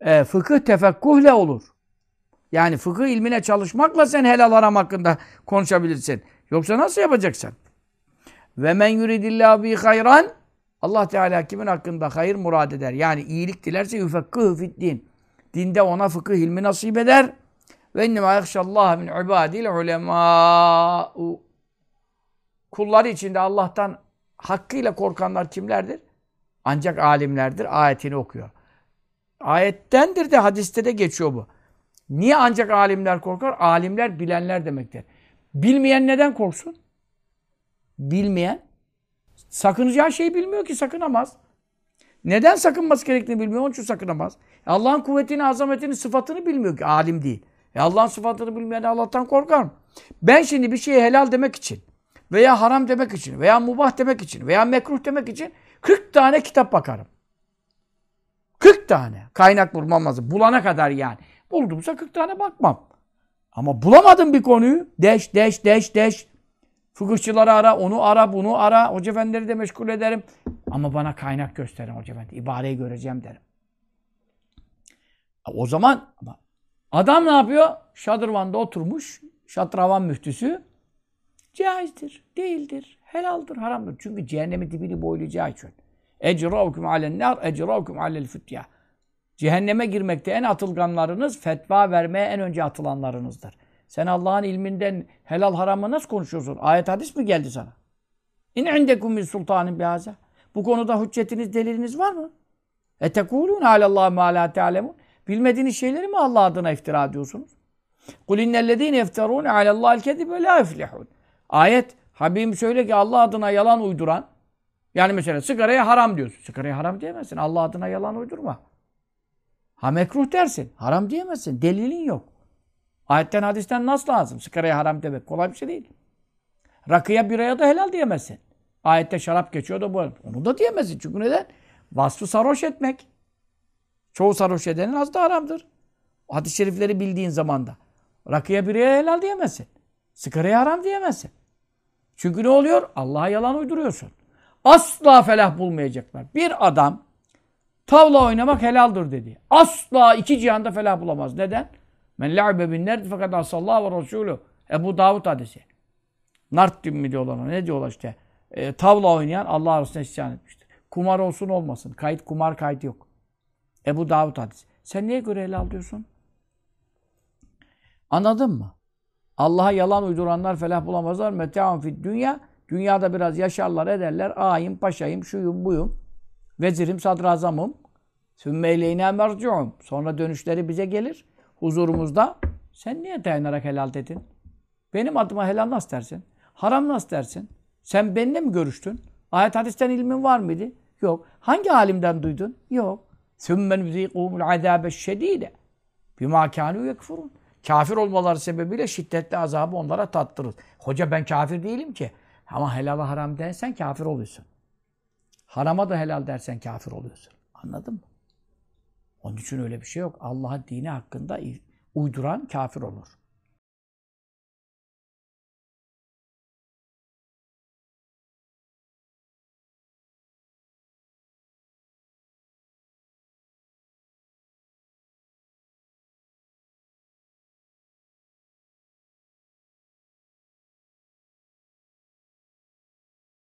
e, fıkıh tefekkuhle olur. Yani fıkıh ilmine çalışmakla sen helal haram hakkında konuşabilirsin. Yoksa nasıl yapacaksın? Ve men yuridillahu bi hayran Allah Teala kimin hakkında hayır murad eder. Yani iyilik dilerse yufekkıhü fid din. Dinde ona fıkıh ilmi nasip eder. Ve innema yakşallah min ibadil ulema. Kulları içinde Allah'tan hakkıyla korkanlar kimlerdir? Ancak alimlerdir. Ayetini okuyor. Ayettendir de hadiste de geçiyor bu. Niye ancak alimler korkar? Alimler bilenler demektir. Bilmeyen neden korksun? Bilmeyen sakınacağı şeyi bilmiyor ki sakınamaz. Neden sakınması gerektiğini bilmiyor, onun için sakınamaz. E Allah'ın kuvvetini, azametini, sıfatını bilmiyor ki, alim değil. E Allah'ın sıfatını bilmeyen Allah'tan korkar mı? Ben şimdi bir şeye helal demek için veya haram demek için veya mubah demek için veya mekruh demek için 40 tane kitap bakarım. 40 tane. Kaynak bulmam lazım. Bulana kadar yani. Buldumsa 40 tane bakmam. Ama bulamadım bir konuyu. Deş, deş, deş, deş. Fıkıhçıları ara, onu ara, bunu ara. Hoca efendileri de meşgul ederim. Ama bana kaynak gösterin hoca efendi. İbareyi göreceğim derim. O zaman adam ne yapıyor? Şadırvan'da oturmuş. Şatravan müftüsü. Caizdir, değildir, helaldir, haramdır. Çünkü cehennemin dibini boylayacağı için. Ecravkum alen nar, ecravkum alel fütyah. Cehenneme girmekte en atılganlarınız, fetva vermeye en önce atılanlarınızdır. Sen Allah'ın ilminden helal haramı nasıl konuşuyorsun? Ayet hadis mi geldi sana? İn indekum min sultanin bihaza. Bu konuda hüccetiniz, deliliniz var mı? Etekulun alallah ma la ta'lemun. Bilmediğiniz şeyleri mi Allah adına iftira ediyorsunuz? Kul innellezine yefterun alallahil kedibe la yuflihun. Ayet Habibim söyle ki Allah adına yalan uyduran yani mesela sigaraya haram diyorsun. Sigaraya haram diyemezsin. Allah adına yalan uydurma. Ha mekruh dersin. Haram diyemezsin. Delilin yok. Ayetten hadisten nasıl lazım? Sigaraya haram demek kolay bir şey değil. Rakıya biraya da helal diyemezsin. Ayette şarap geçiyor da bu. Onu da diyemezsin. Çünkü neden? Vasfı sarhoş etmek. Çoğu sarhoş edenin az da haramdır. Hadis-i şerifleri bildiğin zamanda. Rakıya biraya helal diyemezsin. Sigaraya haram diyemezsin. Çünkü ne oluyor? Allah'a yalan uyduruyorsun. Asla felah bulmayacaklar. Bir adam tavla oynamak helaldir dedi. Asla iki cihanda felah bulamaz. Neden? Men la'be bin nerdi fakat asallahu ve resulü. Ebu Davud hadisi. Nart mi diyorlar ona? Ne diyorlar işte? E, tavla oynayan Allah arasında isyan etmiştir. Kumar olsun olmasın. Kayıt kumar kayıt yok. Ebu Davud hadisi. Sen niye göre helal diyorsun? Anladın mı? Allah'a yalan uyduranlar felah bulamazlar. Mete'un fid dünya. Dünyada biraz yaşarlar ederler. Ağayım, paşayım, şuyum, buyum. Vezirim, sadrazamım. Sümme ileyne merci'um. Sonra dönüşleri bize gelir. Huzurumuzda. Sen niye dayanarak helal dedin? Benim adıma helal nasıl dersin? Haram nasıl dersin? Sen benimle mi görüştün? Ayet hadisten ilmin var mıydı? Yok. Hangi alimden duydun? Yok. ثُمَّ نُذ۪يقُهُمُ الْعَذَابَ الشَّد۪يدَ بِمَا كَانُوا يَكْفُرُونَ Kafir olmaları sebebiyle şiddetli azabı onlara tattırır. Hoca ben kafir değilim ki. Ama helal haram dersen kafir oluyorsun. Harama da helal dersen kafir oluyorsun. Anladın mı? Onun için öyle bir şey yok. Allah'ın dini hakkında uyduran kafir olur.